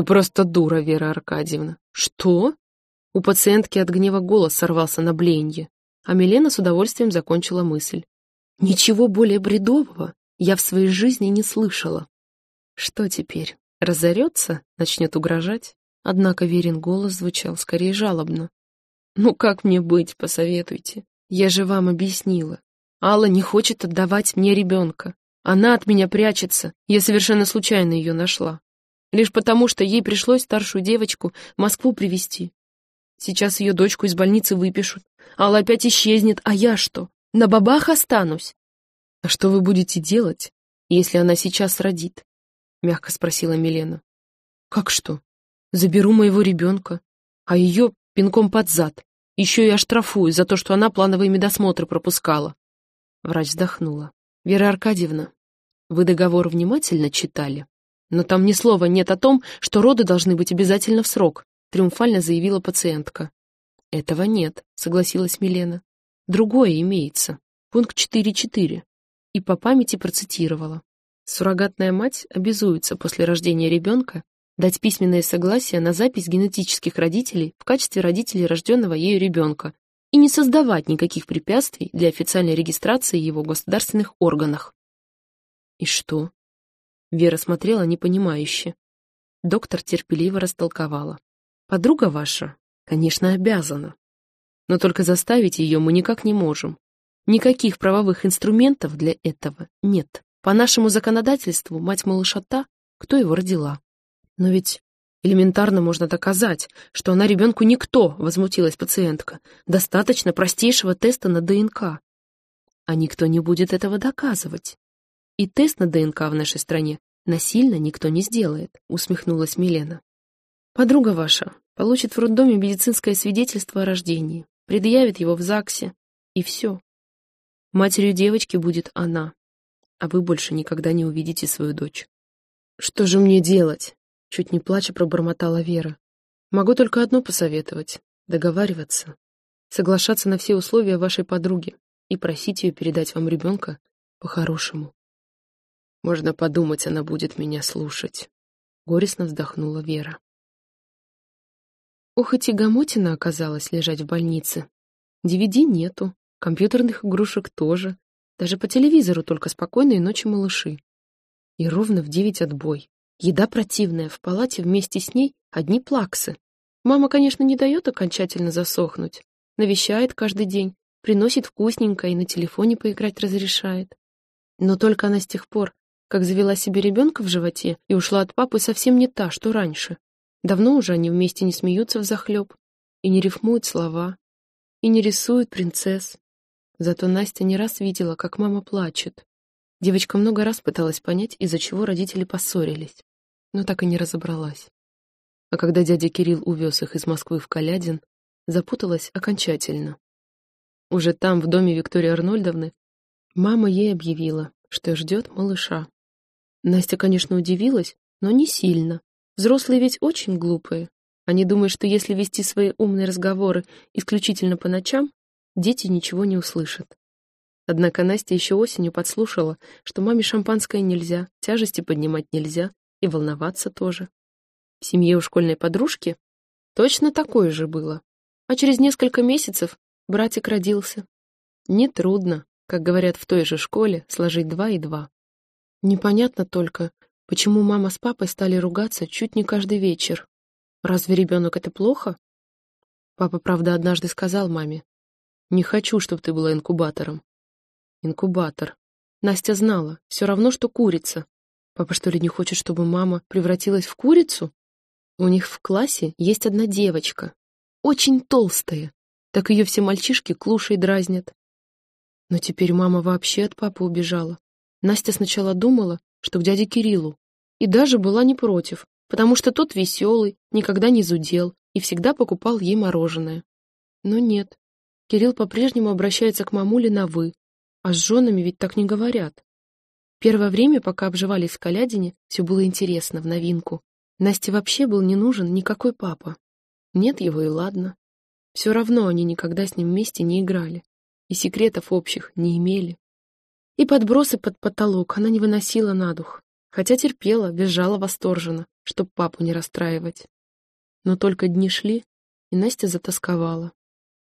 «Вы просто дура, Вера Аркадьевна». «Что?» У пациентки от гнева голос сорвался на бленье, а Милена с удовольствием закончила мысль. «Ничего более бредового я в своей жизни не слышала». Что теперь? Разорется? Начнет угрожать? Однако Верин голос звучал скорее жалобно. «Ну как мне быть, посоветуйте? Я же вам объяснила. Алла не хочет отдавать мне ребенка. Она от меня прячется, я совершенно случайно ее нашла. Лишь потому, что ей пришлось старшую девочку в Москву привезти. Сейчас ее дочку из больницы выпишут. Алла опять исчезнет, а я что? На бабах останусь? А что вы будете делать, если она сейчас родит? Мягко спросила Милена. Как что? Заберу моего ребенка, а ее пинком под зад. Еще и оштрафую за то, что она плановые медосмотры пропускала. Врач вздохнула. «Вера Аркадьевна, вы договор внимательно читали? Но там ни слова нет о том, что роды должны быть обязательно в срок», триумфально заявила пациентка. «Этого нет», — согласилась Милена. «Другое имеется. Пункт 4.4». И по памяти процитировала. Суррогатная мать обязуется после рождения ребенка дать письменное согласие на запись генетических родителей в качестве родителей рожденного ею ребенка и не создавать никаких препятствий для официальной регистрации его в государственных органах. И что? Вера смотрела непонимающе. Доктор терпеливо растолковала. Подруга ваша, конечно, обязана. Но только заставить ее мы никак не можем. Никаких правовых инструментов для этого нет. По нашему законодательству мать малыша та, кто его родила. Но ведь Элементарно можно доказать, что она ребенку никто, возмутилась пациентка. Достаточно простейшего теста на ДНК. А никто не будет этого доказывать. И тест на ДНК в нашей стране насильно никто не сделает, усмехнулась Милена. Подруга ваша получит в роддоме медицинское свидетельство о рождении, предъявит его в ЗАГСе, и все. Матерью девочки будет она, а вы больше никогда не увидите свою дочь. Что же мне делать? Чуть не плача пробормотала Вера. Могу только одно посоветовать — договариваться. Соглашаться на все условия вашей подруги и просить ее передать вам ребенка по-хорошему. Можно подумать, она будет меня слушать. Горестно вздохнула Вера. Ох, и тягомотина оказалась лежать в больнице. DVD нету, компьютерных игрушек тоже. Даже по телевизору только спокойные ночи малыши. И ровно в девять отбой. Еда противная, в палате вместе с ней одни плаксы. Мама, конечно, не дает окончательно засохнуть. Навещает каждый день, приносит вкусненькое и на телефоне поиграть разрешает. Но только она с тех пор, как завела себе ребенка в животе и ушла от папы, совсем не та, что раньше. Давно уже они вместе не смеются взахлеб, и не рифмуют слова, и не рисуют принцесс. Зато Настя не раз видела, как мама плачет. Девочка много раз пыталась понять, из-за чего родители поссорились но так и не разобралась. А когда дядя Кирилл увез их из Москвы в Калядин, запуталась окончательно. Уже там, в доме Виктории Арнольдовны, мама ей объявила, что ждет малыша. Настя, конечно, удивилась, но не сильно. Взрослые ведь очень глупые. Они думают, что если вести свои умные разговоры исключительно по ночам, дети ничего не услышат. Однако Настя еще осенью подслушала, что маме шампанское нельзя, тяжести поднимать нельзя, и волноваться тоже. В семье у школьной подружки точно такое же было. А через несколько месяцев братик родился. Нетрудно, как говорят в той же школе, сложить два и два. Непонятно только, почему мама с папой стали ругаться чуть не каждый вечер. Разве ребенок это плохо? Папа, правда, однажды сказал маме, «Не хочу, чтобы ты была инкубатором». Инкубатор. Настя знала, все равно, что курица, Папа что ли не хочет, чтобы мама превратилась в курицу? У них в классе есть одна девочка, очень толстая. Так ее все мальчишки клушей дразнят. Но теперь мама вообще от папы убежала. Настя сначала думала, что к дяде Кириллу, и даже была не против, потому что тот веселый, никогда не зудел и всегда покупал ей мороженое. Но нет, Кирилл по-прежнему обращается к мамуле на «вы», а с женами ведь так не говорят. Первое время, пока обживались в Калядине, все было интересно, в новинку. Насте вообще был не нужен никакой папа. Нет его и ладно. Все равно они никогда с ним вместе не играли. И секретов общих не имели. И подбросы под потолок она не выносила на дух. хотя терпела, визжала восторженно, чтоб папу не расстраивать. Но только дни шли, и Настя затасковала.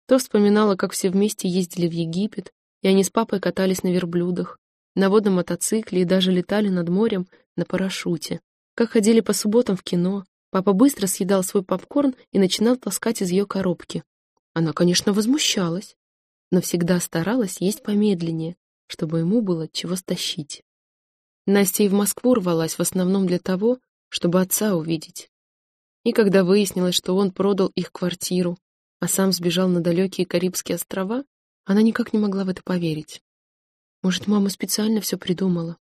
То вспоминала, как все вместе ездили в Египет, и они с папой катались на верблюдах, на водном мотоцикле и даже летали над морем на парашюте. Как ходили по субботам в кино, папа быстро съедал свой попкорн и начинал таскать из ее коробки. Она, конечно, возмущалась, но всегда старалась есть помедленнее, чтобы ему было чего стащить. Настя и в Москву рвалась в основном для того, чтобы отца увидеть. И когда выяснилось, что он продал их квартиру, а сам сбежал на далекие Карибские острова, она никак не могла в это поверить. Может, мама специально все придумала?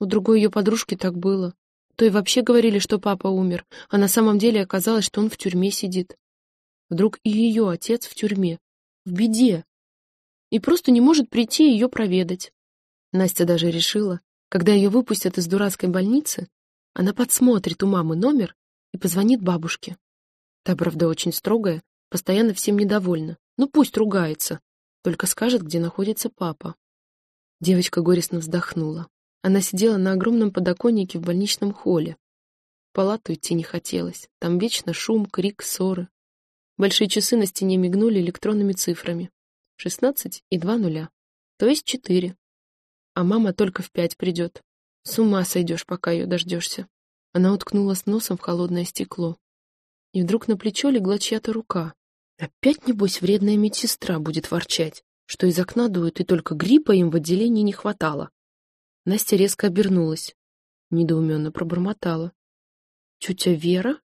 У другой ее подружки так было. То и вообще говорили, что папа умер, а на самом деле оказалось, что он в тюрьме сидит. Вдруг и ее отец в тюрьме, в беде, и просто не может прийти ее проведать. Настя даже решила, когда ее выпустят из дурацкой больницы, она подсмотрит у мамы номер и позвонит бабушке. Та, правда, очень строгая, постоянно всем недовольна. Ну пусть ругается, только скажет, где находится папа. Девочка горестно вздохнула. Она сидела на огромном подоконнике в больничном холле. В палату идти не хотелось. Там вечно шум, крик, ссоры. Большие часы на стене мигнули электронными цифрами. Шестнадцать и два нуля. То есть четыре. А мама только в пять придет. С ума сойдешь, пока ее дождешься. Она уткнулась носом в холодное стекло. И вдруг на плечо легла чья-то рука. Опять, небось, вредная медсестра будет ворчать, что из окна дует, и только гриппа им в отделении не хватало. Настя резко обернулась. Недоуменно пробормотала. «Тетя Вера?»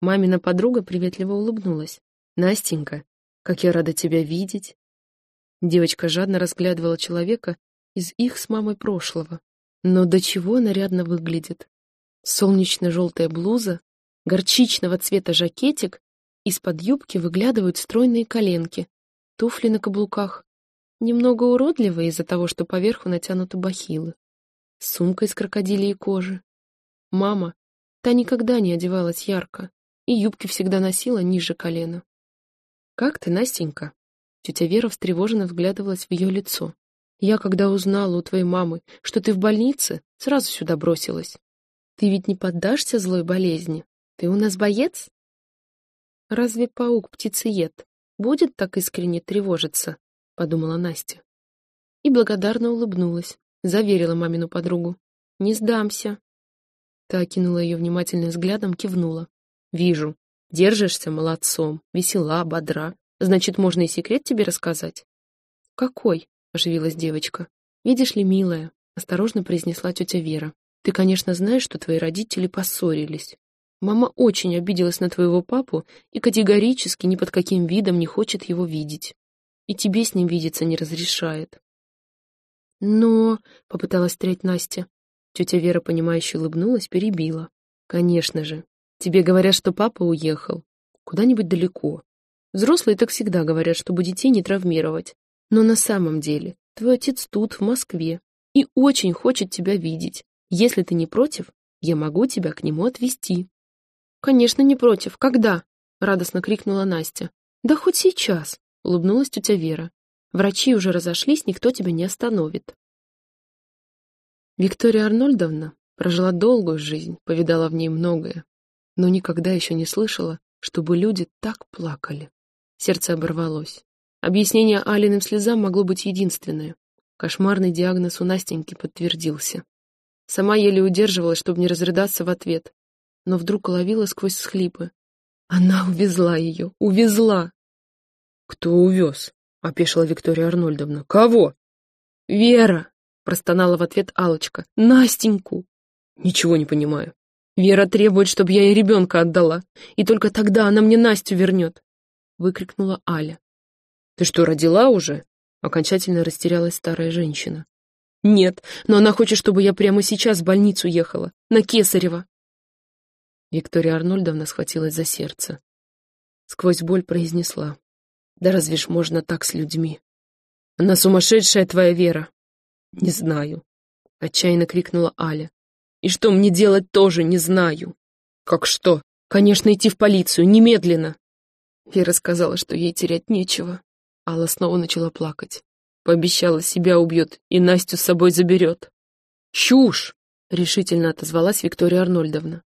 Мамина подруга приветливо улыбнулась. «Настенька, как я рада тебя видеть!» Девочка жадно разглядывала человека из их с мамой прошлого. Но до чего нарядно выглядит. Солнечно-желтая блуза, горчичного цвета жакетик, из-под юбки выглядывают стройные коленки, туфли на каблуках, немного уродливые из-за того, что поверху натянуты бахилы, сумка из крокодилей кожи. Мама, та никогда не одевалась ярко, и юбки всегда носила ниже колена. «Как ты, Настенька?» Тетя Вера встревоженно вглядывалась в ее лицо. «Я, когда узнала у твоей мамы, что ты в больнице, сразу сюда бросилась. Ты ведь не поддашься злой болезни? Ты у нас боец?» «Разве паук-птицеед будет так искренне тревожиться?» — подумала Настя. И благодарно улыбнулась, заверила мамину подругу. «Не сдамся». Та окинула ее внимательным взглядом, кивнула. «Вижу. Держишься молодцом, весела, бодра. Значит, можно и секрет тебе рассказать? Какой? Оживилась девочка. Видишь ли, милая, осторожно произнесла тетя Вера. Ты, конечно, знаешь, что твои родители поссорились. Мама очень обиделась на твоего папу и категорически ни под каким видом не хочет его видеть. И тебе с ним видеться не разрешает. Но, — попыталась стрять Настя. Тетя Вера, понимающе улыбнулась, перебила. Конечно же, Тебе говорят, что папа уехал. Куда-нибудь далеко. Взрослые так всегда говорят, чтобы детей не травмировать. Но на самом деле твой отец тут, в Москве, и очень хочет тебя видеть. Если ты не против, я могу тебя к нему отвезти. Конечно, не против. Когда? Радостно крикнула Настя. Да хоть сейчас, улыбнулась тетя Вера. Врачи уже разошлись, никто тебя не остановит. Виктория Арнольдовна прожила долгую жизнь, повидала в ней многое но никогда еще не слышала, чтобы люди так плакали. Сердце оборвалось. Объяснение Алиным слезам могло быть единственное. Кошмарный диагноз у Настеньки подтвердился. Сама еле удерживалась, чтобы не разрыдаться в ответ, но вдруг ловила сквозь схлипы. Она увезла ее, увезла! «Кто увез?» — опешила Виктория Арнольдовна. «Кого?» «Вера!» — простонала в ответ алочка «Настеньку!» «Ничего не понимаю». Вера требует, чтобы я ей ребенка отдала, и только тогда она мне Настю вернет!» — выкрикнула Аля. «Ты что, родила уже?» — окончательно растерялась старая женщина. «Нет, но она хочет, чтобы я прямо сейчас в больницу ехала, на Кесарева!» Виктория Арнольдовна схватилась за сердце. Сквозь боль произнесла. «Да разве ж можно так с людьми? Она сумасшедшая твоя Вера!» «Не знаю!» — отчаянно крикнула Аля. И что мне делать тоже не знаю. Как что? Конечно, идти в полицию, немедленно. Вера сказала, что ей терять нечего. Алла снова начала плакать. Пообещала, себя убьет и Настю с собой заберет. Чушь! решительно отозвалась Виктория Арнольдовна.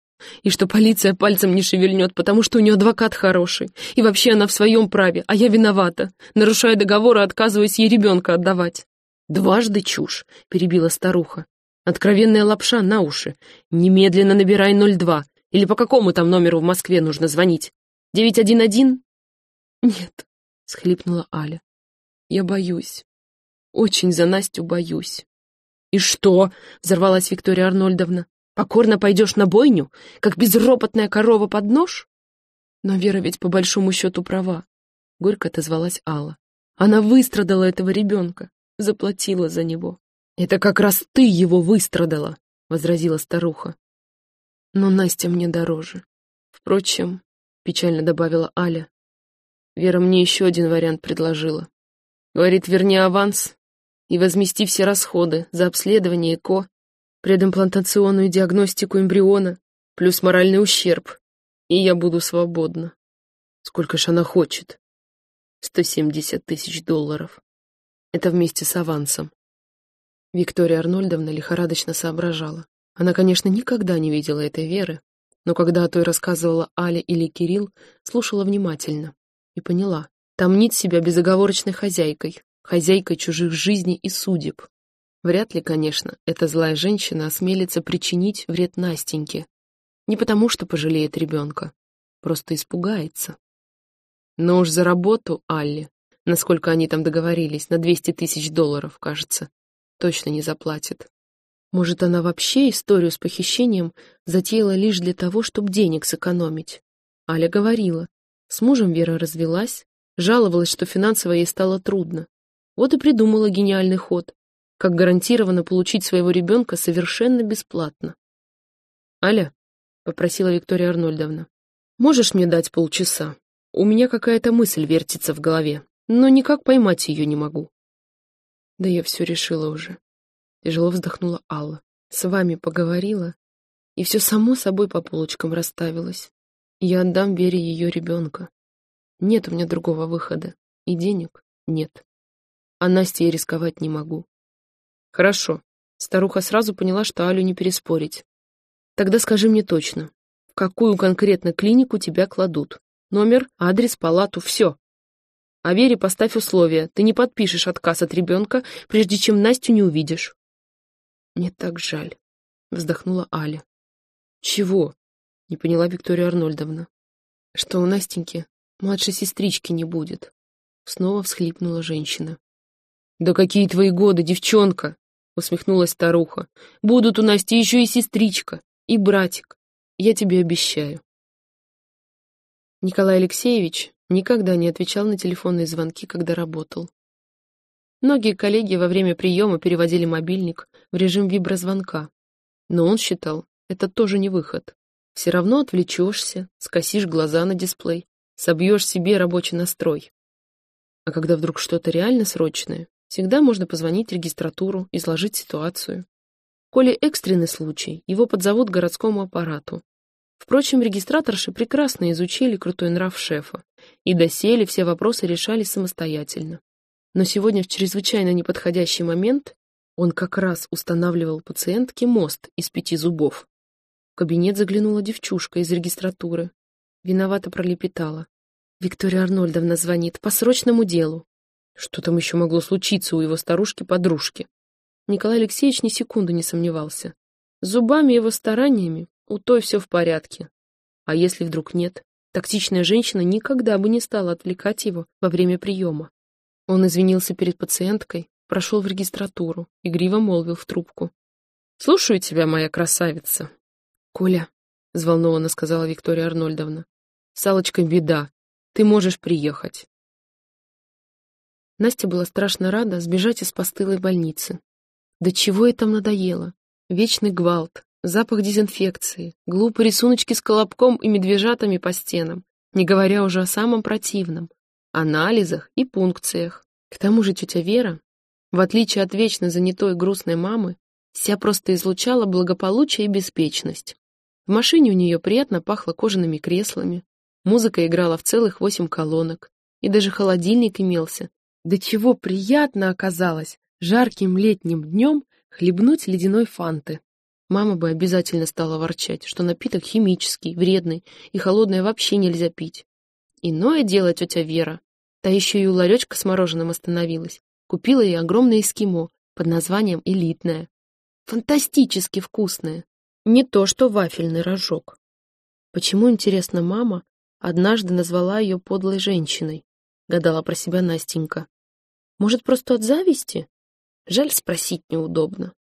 И что полиция пальцем не шевельнет, потому что у нее адвокат хороший. И вообще она в своем праве, а я виновата. Нарушая договор и отказываюсь ей ребенка отдавать. «Дважды чушь», — перебила старуха. «Откровенная лапша на уши. Немедленно набирай 02. Или по какому там номеру в Москве нужно звонить? 911?» «Нет», — схлипнула Аля. «Я боюсь. Очень за Настю боюсь». «И что?» — взорвалась Виктория Арнольдовна. «Покорно пойдешь на бойню, как безропотная корова под нож?» «Но Вера ведь по большому счету права», — горько отозвалась Алла. «Она выстрадала этого ребенка, заплатила за него». «Это как раз ты его выстрадала», — возразила старуха. «Но Настя мне дороже. Впрочем, — печально добавила Аля, — Вера мне еще один вариант предложила. Говорит, верни аванс, и возмести все расходы за обследование ЭКО, предимплантационную диагностику эмбриона, плюс моральный ущерб, и я буду свободна. Сколько ж она хочет? 170 тысяч долларов. Это вместе с авансом. Виктория Арнольдовна лихорадочно соображала. Она, конечно, никогда не видела этой Веры, но когда о той рассказывала Аля или Кирилл, слушала внимательно и поняла. Там нет себя безоговорочной хозяйкой, хозяйкой чужих жизней и судеб. Вряд ли, конечно, эта злая женщина осмелится причинить вред Настеньке. Не потому, что пожалеет ребенка, просто испугается. Но уж за работу Алле, насколько они там договорились, на 200 тысяч долларов, кажется, точно не заплатит. Может, она вообще историю с похищением затеяла лишь для того, чтобы денег сэкономить. Аля говорила, с мужем Вера развелась, жаловалась, что финансово ей стало трудно. Вот и придумала гениальный ход, как гарантированно получить своего ребенка совершенно бесплатно. «Аля», — попросила Виктория Арнольдовна, — «можешь мне дать полчаса? У меня какая-то мысль вертится в голове, но никак поймать ее не могу». «Да я все решила уже», — тяжело вздохнула Алла. «С вами поговорила, и все само собой по полочкам расставилось. Я отдам Вере ее ребенка. Нет у меня другого выхода, и денег нет» а Насте я рисковать не могу. Хорошо. Старуха сразу поняла, что Алю не переспорить. Тогда скажи мне точно, в какую конкретно клинику тебя кладут? Номер, адрес, палату, все. А Вере поставь условия. Ты не подпишешь отказ от ребенка, прежде чем Настю не увидишь. Мне так жаль, вздохнула Аля. Чего? Не поняла Виктория Арнольдовна. Что у Настеньки младшей сестрички не будет. Снова всхлипнула женщина. «Да какие твои годы, девчонка!» — усмехнулась старуха. «Будут у Насти еще и сестричка, и братик. Я тебе обещаю». Николай Алексеевич никогда не отвечал на телефонные звонки, когда работал. Многие коллеги во время приема переводили мобильник в режим виброзвонка, но он считал, это тоже не выход. Все равно отвлечешься, скосишь глаза на дисплей, собьешь себе рабочий настрой. А когда вдруг что-то реально срочное, Всегда можно позвонить в регистратуру, изложить ситуацию. Коли экстренный случай, его подзовут городскому аппарату. Впрочем, регистраторши прекрасно изучили крутой нрав шефа, и доселе все вопросы решали самостоятельно. Но сегодня в чрезвычайно неподходящий момент он как раз устанавливал пациентке мост из пяти зубов. В кабинет заглянула девчушка из регистратуры. Виновато пролепетала. «Виктория Арнольдовна звонит по срочному делу. Что там еще могло случиться у его старушки-подружки? Николай Алексеевич ни секунды не сомневался. Зубами его стараниями у той все в порядке. А если вдруг нет, тактичная женщина никогда бы не стала отвлекать его во время приема. Он извинился перед пациенткой, прошел в регистратуру, игриво молвил в трубку. «Слушаю тебя, моя красавица». «Коля», — взволнованно сказала Виктория Арнольдовна, — «Салочка, беда. Ты можешь приехать. Настя была страшно рада сбежать из постылой больницы. Да чего ей там надоело? Вечный гвалт, запах дезинфекции, глупые рисуночки с колобком и медвежатами по стенам, не говоря уже о самом противном — анализах и пункциях. К тому же тетя Вера, в отличие от вечно занятой грустной мамы, вся просто излучала благополучие и беспечность. В машине у нее приятно пахло кожаными креслами, музыка играла в целых восемь колонок, и даже холодильник имелся, до чего приятно оказалось жарким летним днем хлебнуть ледяной фанты. Мама бы обязательно стала ворчать, что напиток химический, вредный, и холодное вообще нельзя пить. Иное дело тетя Вера. Та еще и у ларечка с мороженым остановилась. Купила ей огромное эскимо под названием «Элитное». Фантастически вкусное. Не то, что вафельный рожок. Почему, интересно, мама однажды назвала ее подлой женщиной? Гадала про себя Настенька. Может, просто от зависти? Жаль, спросить неудобно.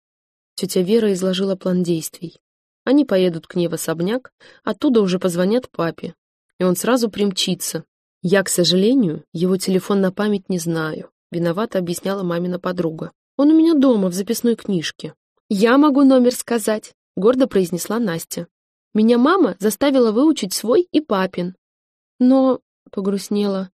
Тетя Вера изложила план действий. Они поедут к ней в особняк, оттуда уже позвонят папе, и он сразу примчится. Я, к сожалению, его телефон на память не знаю, виновато объясняла мамина подруга. Он у меня дома, в записной книжке. Я могу номер сказать, гордо произнесла Настя. Меня мама заставила выучить свой и папин. Но, погрустнела,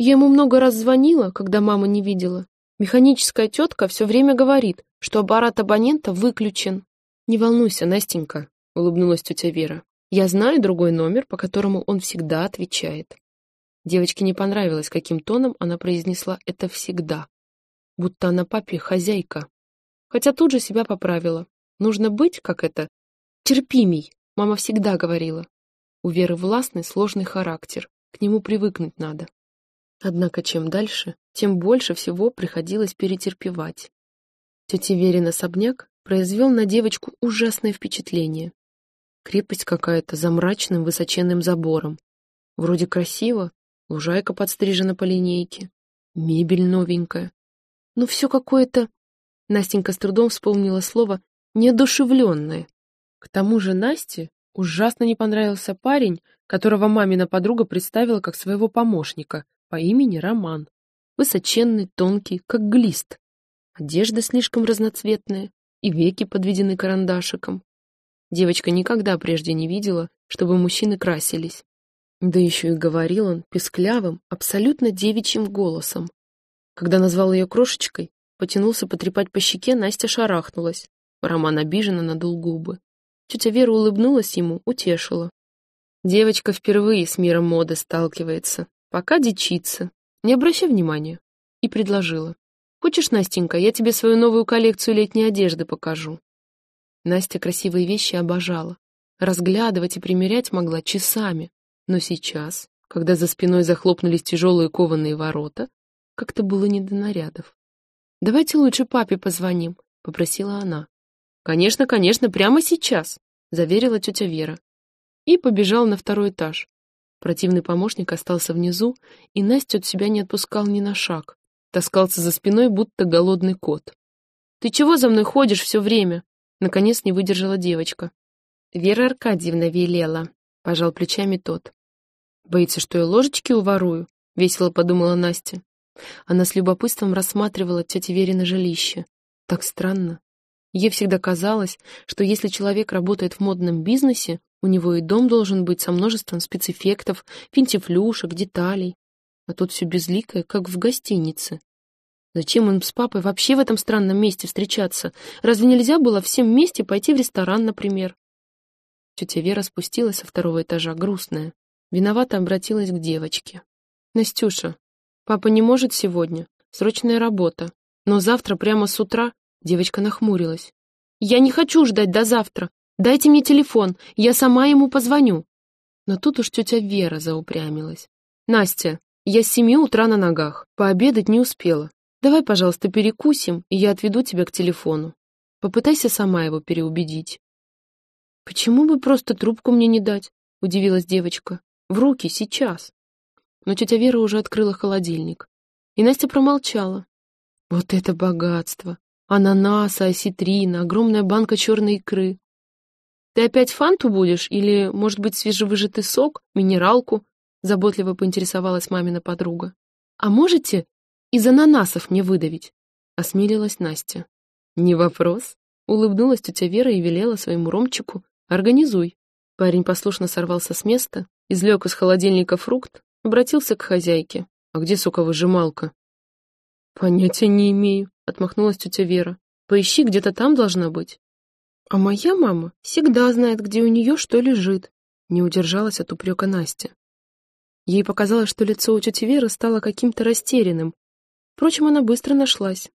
я ему много раз звонила, когда мама не видела. Механическая тетка все время говорит, что аппарат абонента выключен. «Не волнуйся, Настенька», — улыбнулась тетя Вера. «Я знаю другой номер, по которому он всегда отвечает». Девочке не понравилось, каким тоном она произнесла это всегда. Будто она папе хозяйка. Хотя тут же себя поправила. Нужно быть, как это, терпимей, мама всегда говорила. У Веры властный, сложный характер, к нему привыкнуть надо. Однако чем дальше, тем больше всего приходилось перетерпевать. Тетя Верин особняк произвел на девочку ужасное впечатление. Крепость какая-то за мрачным высоченным забором. Вроде красиво, лужайка подстрижена по линейке, мебель новенькая. Но все какое-то... Настенька с трудом вспомнила слово «неодушевленное». К тому же Насте ужасно не понравился парень, которого мамина подруга представила как своего помощника — по имени Роман. Высоченный, тонкий, как глист. Одежда слишком разноцветная, и веки подведены карандашиком. Девочка никогда прежде не видела, чтобы мужчины красились. Да еще и говорил он песклявым, абсолютно девичьим голосом. Когда назвал ее крошечкой, потянулся потрепать по щеке, Настя шарахнулась. Роман обиженно надул губы. Тетя Вера улыбнулась ему, утешила. Девочка впервые с миром моды сталкивается, Пока дичится. Не обращай внимания. И предложила. Хочешь, Настенька, я тебе свою новую коллекцию летней одежды покажу. Настя красивые вещи обожала. Разглядывать и примерять могла часами. Но сейчас, когда за спиной захлопнулись тяжелые кованые ворота, как-то было не до нарядов. «Давайте лучше папе позвоним», — попросила она. «Конечно, конечно, прямо сейчас», — заверила тетя Вера. И побежал на второй этаж. Противный помощник остался внизу, и Настю от себя не отпускал ни на шаг. Таскался за спиной, будто голодный кот. «Ты чего за мной ходишь все время?» Наконец не выдержала девочка. «Вера Аркадьевна велела», — пожал плечами тот. «Боится, что я ложечки уворую?» — весело подумала Настя. Она с любопытством рассматривала тетя Верина жилище. Так странно. Ей всегда казалось, что если человек работает в модном бизнесе, у него и дом должен быть со множеством спецэффектов, финтифлюшек, деталей. А тут все безликое, как в гостинице. Зачем им с папой вообще в этом странном месте встречаться? Разве нельзя было всем вместе пойти в ресторан, например? Тетя Вера спустилась со второго этажа, грустная. Виновато обратилась к девочке. «Настюша, папа не может сегодня. Срочная работа. Но завтра прямо с утра...» Девочка нахмурилась. «Я не хочу ждать до завтра. Дайте мне телефон, я сама ему позвоню. Но тут уж тетя Вера заупрямилась. Настя, я с семи утра на ногах, пообедать не успела. Давай, пожалуйста, перекусим, и я отведу тебя к телефону. Попытайся сама его переубедить. Почему бы просто трубку мне не дать? Удивилась девочка. В руки, сейчас. Но тетя Вера уже открыла холодильник. И Настя промолчала. Вот это богатство! Ананасы, осетрина, огромная банка черной икры. «Ты опять фанту будешь? Или, может быть, свежевыжатый сок, минералку?» Заботливо поинтересовалась мамина подруга. «А можете из ананасов мне выдавить?» Осмелилась Настя. «Не вопрос», — улыбнулась тетя Вера и велела своему Ромчику. «Организуй». Парень послушно сорвался с места, извлек из холодильника фрукт, обратился к хозяйке. «А где соковыжималка?» «Понятия не имею», — отмахнулась тетя Вера. «Поищи, где-то там должна быть». А моя мама всегда знает, где у нее что лежит, не удержалась от упрека Настя. Ей показалось, что лицо у тети Веры стало каким-то растерянным. Впрочем, она быстро нашлась.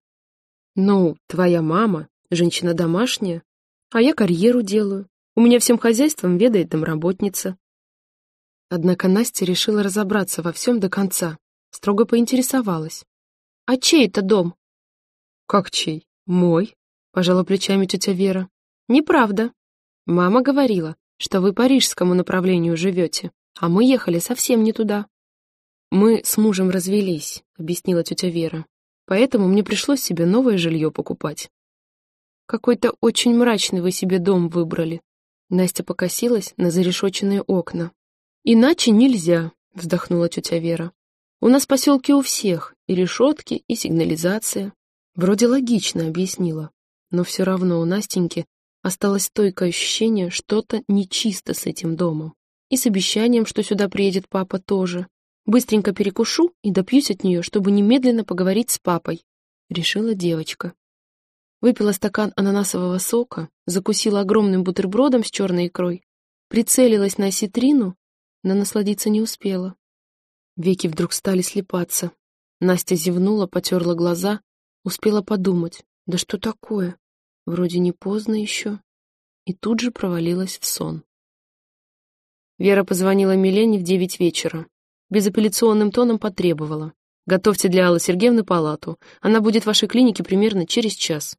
«Ну, твоя мама, женщина домашняя. А я карьеру делаю. У меня всем хозяйством ведает домработница. Однако Настя решила разобраться во всем до конца. Строго поинтересовалась. «А чей это дом?» «Как чей? Мой?» — пожала плечами тетя Вера. «Неправда. Мама говорила, что вы по рижскому направлению живете, а мы ехали совсем не туда». «Мы с мужем развелись», — объяснила тетя Вера. «Поэтому мне пришлось себе новое жилье покупать». «Какой-то очень мрачный вы себе дом выбрали». Настя покосилась на зарешоченные окна. «Иначе нельзя», — вздохнула тетя Вера. «У нас поселки у всех, и решетки, и сигнализация». Вроде логично объяснила, но все равно у Настеньки осталось стойкое ощущение, что-то нечисто с этим домом. И с обещанием, что сюда приедет папа тоже. Быстренько перекушу и допьюсь от нее, чтобы немедленно поговорить с папой, решила девочка. Выпила стакан ананасового сока, закусила огромным бутербродом с черной икрой, прицелилась на осетрину, но насладиться не успела. Веки вдруг стали слепаться. Настя зевнула, потерла глаза, успела подумать, да что такое? Вроде не поздно еще. И тут же провалилась в сон. Вера позвонила Милене в девять вечера. Безапелляционным тоном потребовала. «Готовьте для Аллы Сергеевны палату. Она будет в вашей клинике примерно через час».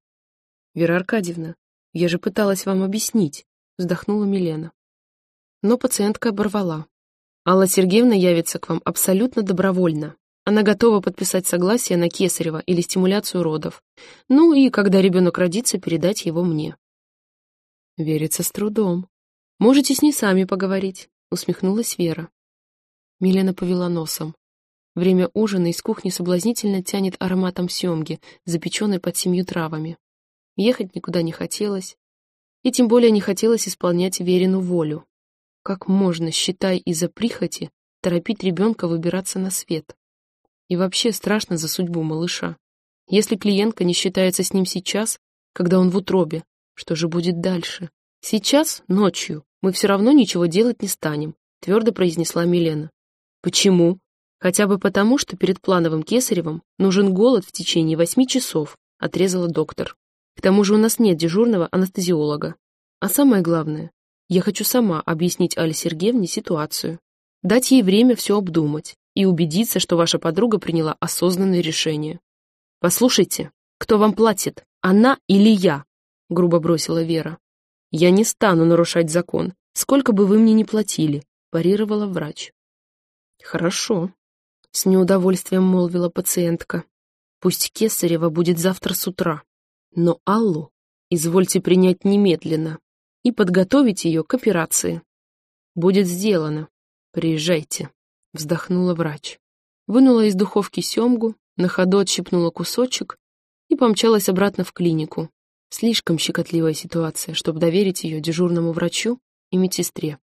«Вера Аркадьевна, я же пыталась вам объяснить», — вздохнула Милена. Но пациентка оборвала. «Алла Сергеевна явится к вам абсолютно добровольно. Она готова подписать согласие на кесарево или стимуляцию родов. Ну и, когда ребенок родится, передать его мне. Верится с трудом. Можете с ней сами поговорить, усмехнулась Вера. Милена повела носом. Время ужина из кухни соблазнительно тянет ароматом семги, запеченной под семью травами. Ехать никуда не хотелось. И тем более не хотелось исполнять Верину волю. Как можно, считай, из-за прихоти, торопить ребенка выбираться на свет? И вообще страшно за судьбу малыша. Если клиентка не считается с ним сейчас, когда он в утробе, что же будет дальше? Сейчас, ночью, мы все равно ничего делать не станем, твердо произнесла Милена. Почему? Хотя бы потому, что перед плановым кесаревым нужен голод в течение восьми часов, отрезала доктор. К тому же у нас нет дежурного анестезиолога. А самое главное, я хочу сама объяснить Али Сергеевне ситуацию, дать ей время все обдумать, и убедиться, что ваша подруга приняла осознанное решение. «Послушайте, кто вам платит, она или я?» — грубо бросила Вера. «Я не стану нарушать закон, сколько бы вы мне ни платили», — парировала врач. «Хорошо», — с неудовольствием молвила пациентка. «Пусть Кесарева будет завтра с утра, но Аллу извольте принять немедленно и подготовить ее к операции. Будет сделано. Приезжайте». Вздохнула врач. Вынула из духовки семгу, на ходу отщипнула кусочек и помчалась обратно в клинику. Слишком щекотливая ситуация, чтобы доверить ее дежурному врачу и медсестре.